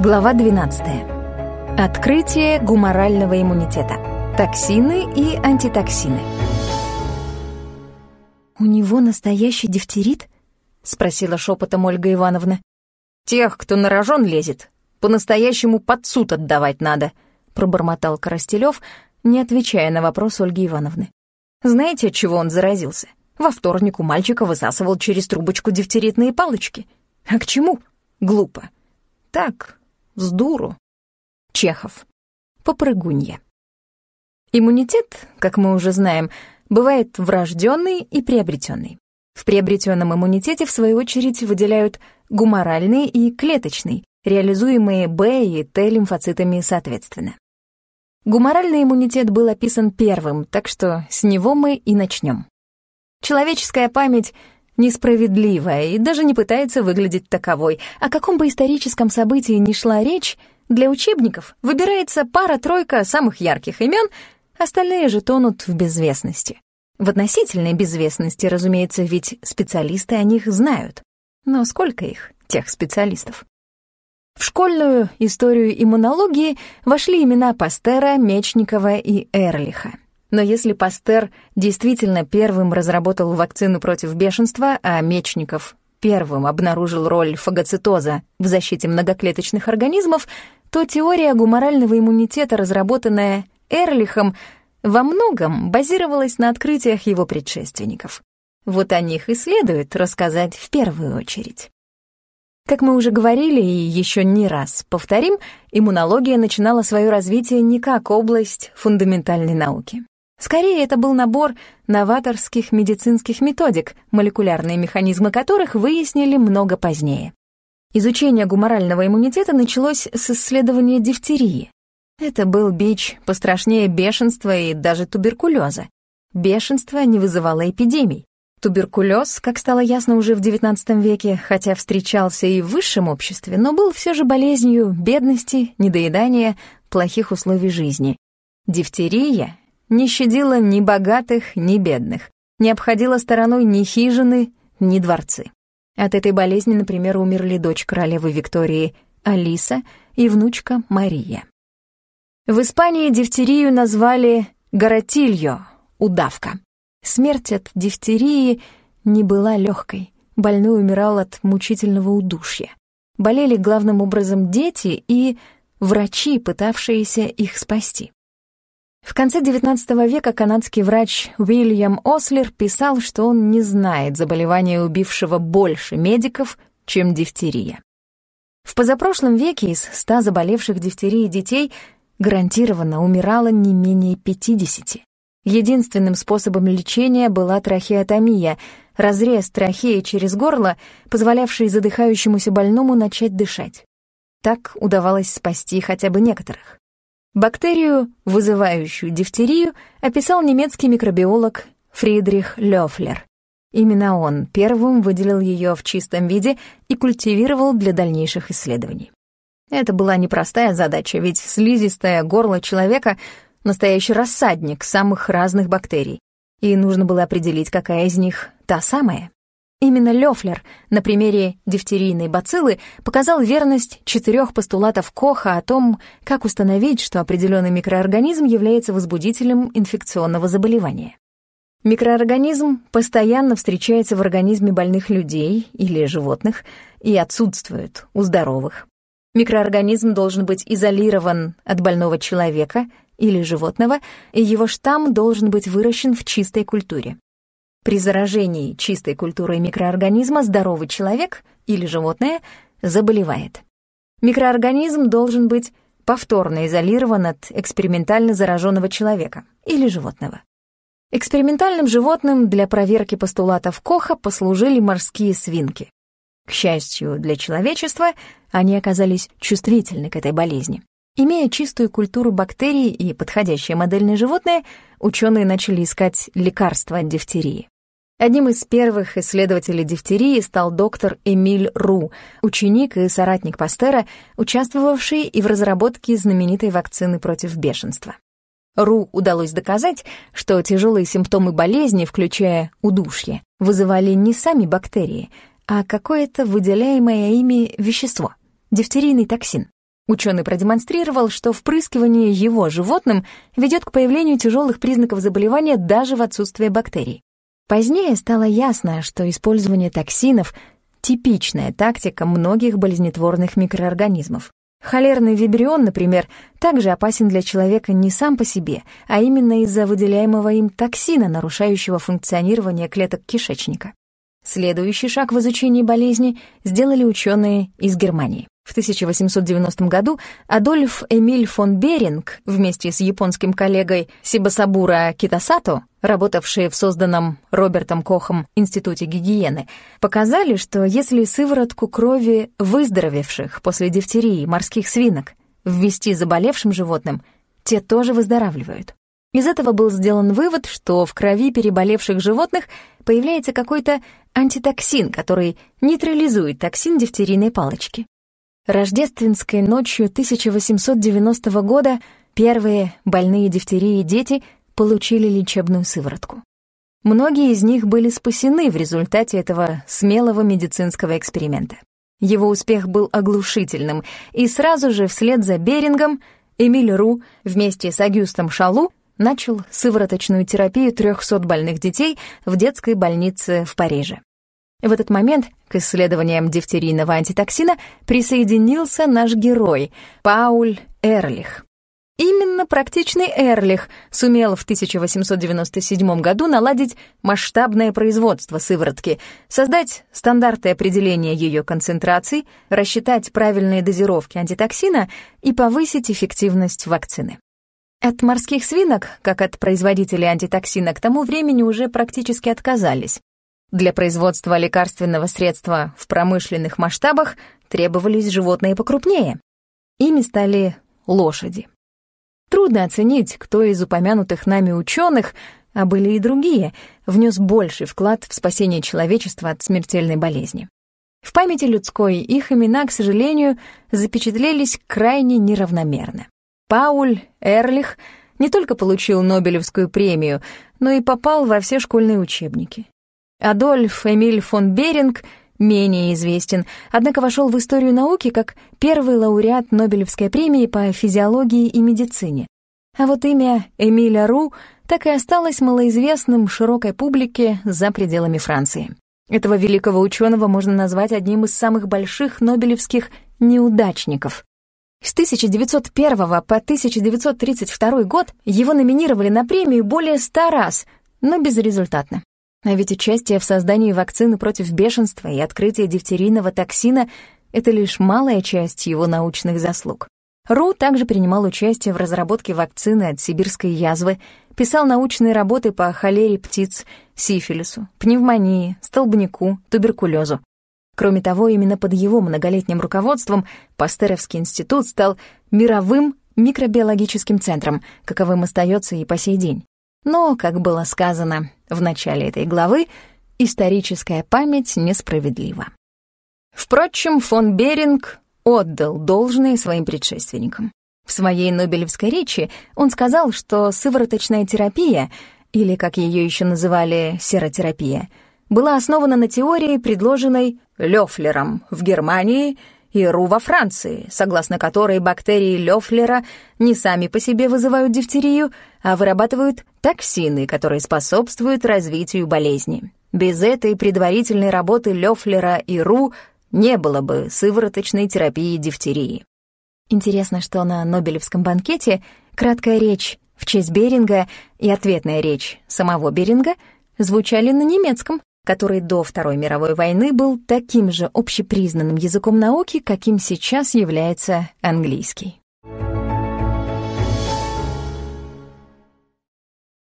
Глава 12. Открытие гуморального иммунитета. Токсины и антитоксины. «У него настоящий дифтерит?» — спросила шепотом Ольга Ивановна. «Тех, кто на рожон лезет, по-настоящему под суд отдавать надо», — пробормотал Коростелёв, не отвечая на вопрос Ольги Ивановны. «Знаете, от чего он заразился? Во вторник у мальчика высасывал через трубочку дифтеритные палочки. А к чему? Глупо. Так, с дуру. Чехов. Попрыгунья. Иммунитет, как мы уже знаем, бывает врожденный и приобретенный. В приобретенном иммунитете, в свою очередь, выделяют гуморальный и клеточный, реализуемые Б и Т лимфоцитами соответственно. Гуморальный иммунитет был описан первым, так что с него мы и начнем. Человеческая память несправедливая и даже не пытается выглядеть таковой. О каком бы историческом событии ни шла речь, для учебников выбирается пара-тройка самых ярких имен, остальные же тонут в безвестности. В относительной безвестности, разумеется, ведь специалисты о них знают. Но сколько их, тех специалистов? В школьную историю иммунологии вошли имена Пастера, Мечникова и Эрлиха. Но если Пастер действительно первым разработал вакцину против бешенства, а Мечников первым обнаружил роль фагоцитоза в защите многоклеточных организмов, то теория гуморального иммунитета, разработанная Эрлихом, во многом базировалась на открытиях его предшественников. Вот о них и следует рассказать в первую очередь. Как мы уже говорили и еще не раз повторим, иммунология начинала свое развитие не как область фундаментальной науки. Скорее, это был набор новаторских медицинских методик, молекулярные механизмы которых выяснили много позднее. Изучение гуморального иммунитета началось с исследования дифтерии. Это был бич пострашнее бешенства и даже туберкулеза. Бешенство не вызывало эпидемий. Туберкулез, как стало ясно уже в XIX веке, хотя встречался и в высшем обществе, но был все же болезнью бедности, недоедания, плохих условий жизни. Дифтерия не щадила ни богатых, ни бедных, не обходила стороной ни хижины, ни дворцы. От этой болезни, например, умерли дочь королевы Виктории Алиса и внучка Мария. В Испании дифтерию назвали «гаратильо» — «удавка». Смерть от дифтерии не была легкой. Больной умирал от мучительного удушья. Болели главным образом дети и врачи, пытавшиеся их спасти. В конце XIX века канадский врач Уильям Ослер писал, что он не знает заболевания, убившего больше медиков, чем дифтерия. В позапрошлом веке из 100 заболевших дифтерией детей гарантированно умирало не менее 50. Единственным способом лечения была трахеотомия, разрез трахеи через горло, позволявший задыхающемуся больному начать дышать. Так удавалось спасти хотя бы некоторых. Бактерию, вызывающую дифтерию, описал немецкий микробиолог Фридрих Лёфлер. Именно он первым выделил ее в чистом виде и культивировал для дальнейших исследований. Это была непростая задача, ведь слизистое горло человека — настоящий рассадник самых разных бактерий, и нужно было определить, какая из них та самая. Именно Лёфлер на примере дифтерийной бациллы показал верность четырех постулатов Коха о том, как установить, что определенный микроорганизм является возбудителем инфекционного заболевания. Микроорганизм постоянно встречается в организме больных людей или животных и отсутствует у здоровых. Микроорганизм должен быть изолирован от больного человека или животного, и его штамм должен быть выращен в чистой культуре. При заражении чистой культурой микроорганизма здоровый человек или животное заболевает. Микроорганизм должен быть повторно изолирован от экспериментально зараженного человека или животного. Экспериментальным животным для проверки постулатов Коха послужили морские свинки. К счастью для человечества, они оказались чувствительны к этой болезни. Имея чистую культуру бактерий и подходящее модельное животное, ученые начали искать лекарства от дифтерии. Одним из первых исследователей дифтерии стал доктор Эмиль Ру, ученик и соратник Пастера, участвовавший и в разработке знаменитой вакцины против бешенства. Ру удалось доказать, что тяжелые симптомы болезни, включая удушье, вызывали не сами бактерии, а какое-то выделяемое ими вещество — дифтерийный токсин. Ученый продемонстрировал, что впрыскивание его животным ведет к появлению тяжелых признаков заболевания даже в отсутствие бактерий. Позднее стало ясно, что использование токсинов — типичная тактика многих болезнетворных микроорганизмов. Холерный вибрион, например, также опасен для человека не сам по себе, а именно из-за выделяемого им токсина, нарушающего функционирование клеток кишечника. Следующий шаг в изучении болезни сделали ученые из Германии. В 1890 году Адольф Эмиль фон Беринг вместе с японским коллегой Сибасабура Китасато, работавшие в созданном Робертом Кохом Институте гигиены, показали, что если сыворотку крови выздоровевших после дифтерии морских свинок ввести заболевшим животным, те тоже выздоравливают. Из этого был сделан вывод, что в крови переболевших животных появляется какой-то антитоксин, который нейтрализует токсин дифтерийной палочки. Рождественской ночью 1890 года первые больные дифтерией дети получили лечебную сыворотку. Многие из них были спасены в результате этого смелого медицинского эксперимента. Его успех был оглушительным, и сразу же вслед за Берингом Эмиль Ру вместе с Агюстом Шалу начал сывороточную терапию 300 больных детей в детской больнице в Париже. В этот момент к исследованиям дифтерийного антитоксина присоединился наш герой Пауль Эрлих. Именно практичный Эрлих сумел в 1897 году наладить масштабное производство сыворотки, создать стандарты определения ее концентраций, рассчитать правильные дозировки антитоксина и повысить эффективность вакцины. От морских свинок, как от производителей антитоксина, к тому времени уже практически отказались. Для производства лекарственного средства в промышленных масштабах требовались животные покрупнее. Ими стали лошади. Трудно оценить, кто из упомянутых нами ученых, а были и другие, внес больший вклад в спасение человечества от смертельной болезни. В памяти людской их имена, к сожалению, запечатлелись крайне неравномерно. Пауль Эрлих не только получил Нобелевскую премию, но и попал во все школьные учебники. Адольф Эмиль фон Беринг менее известен, однако вошел в историю науки как первый лауреат Нобелевской премии по физиологии и медицине. А вот имя Эмиля Ру так и осталось малоизвестным широкой публике за пределами Франции. Этого великого ученого можно назвать одним из самых больших нобелевских неудачников. С 1901 по 1932 год его номинировали на премию более ста раз, но безрезультатно. А ведь участие в создании вакцины против бешенства и открытие дифтерийного токсина — это лишь малая часть его научных заслуг. Ру также принимал участие в разработке вакцины от сибирской язвы, писал научные работы по холере птиц, сифилису, пневмонии, столбняку, туберкулезу. Кроме того, именно под его многолетним руководством Пастеровский институт стал мировым микробиологическим центром, каковым остается и по сей день. Но, как было сказано в начале этой главы, историческая память несправедлива. Впрочем, фон Беринг отдал должное своим предшественникам. В своей Нобелевской речи он сказал, что сывороточная терапия, или, как ее еще называли, серотерапия, была основана на теории, предложенной Лёфлером в Германии — и Ру во Франции, согласно которой бактерии Лёфлера не сами по себе вызывают дифтерию, а вырабатывают токсины, которые способствуют развитию болезни. Без этой предварительной работы Лёфлера и Ру не было бы сывороточной терапии дифтерии. Интересно, что на Нобелевском банкете краткая речь в честь Беринга и ответная речь самого Беринга звучали на немецком, который до Второй мировой войны был таким же общепризнанным языком науки, каким сейчас является английский.